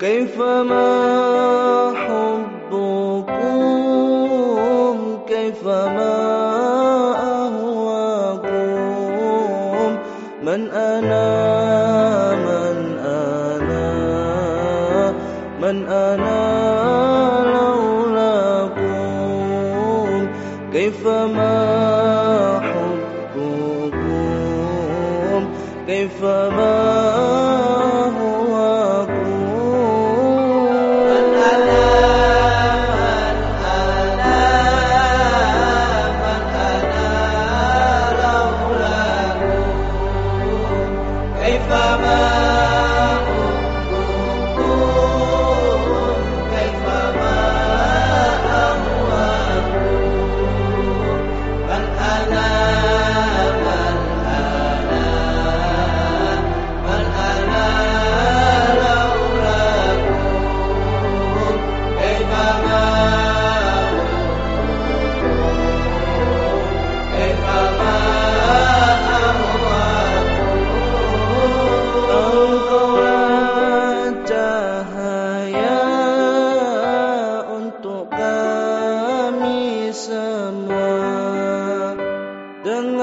كيفما حبكم كيفما أهواكم من أنا من أنا من أنا لولاكم. كيفما حبكم كيفما Faith of us.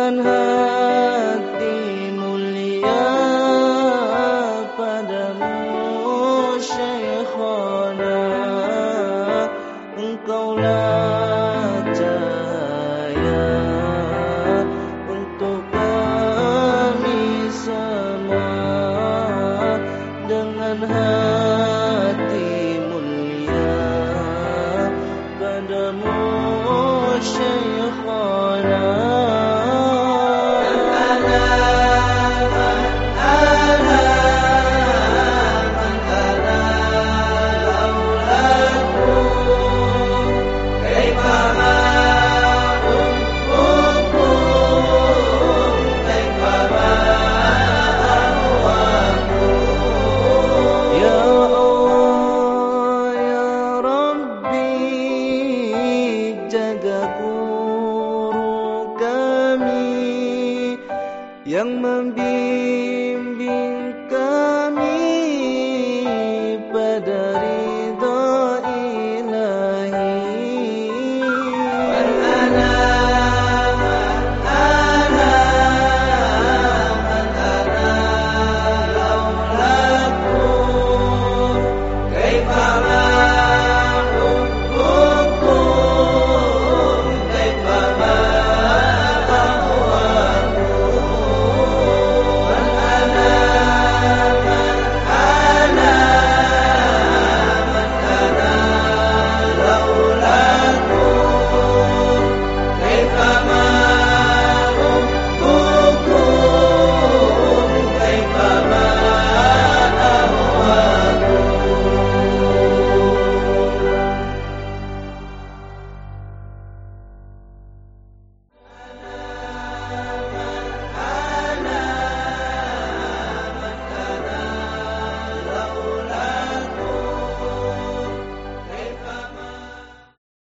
Dengan hati mulia padamu Syekhona engkaulah Al-Fatihah yang membimbing kami